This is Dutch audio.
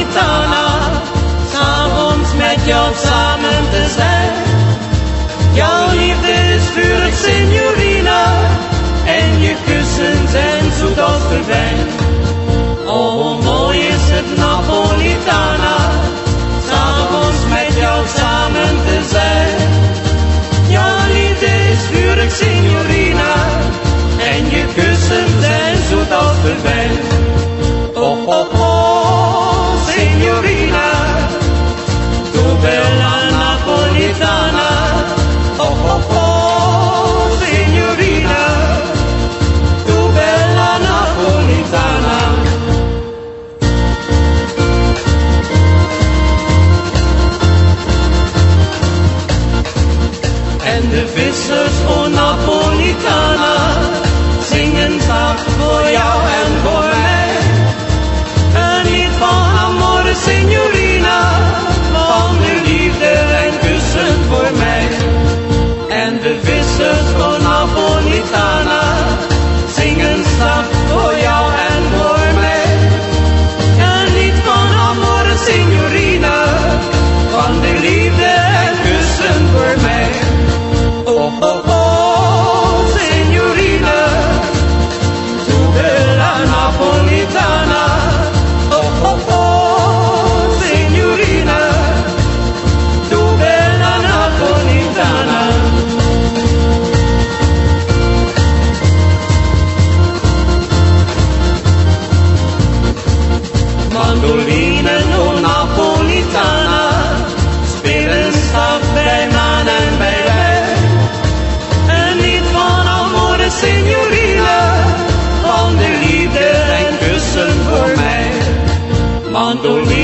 Arizona, s'avonds met jou samen te zijn. En de vissers van Napolitana zingen zacht voor jou en Mandolin.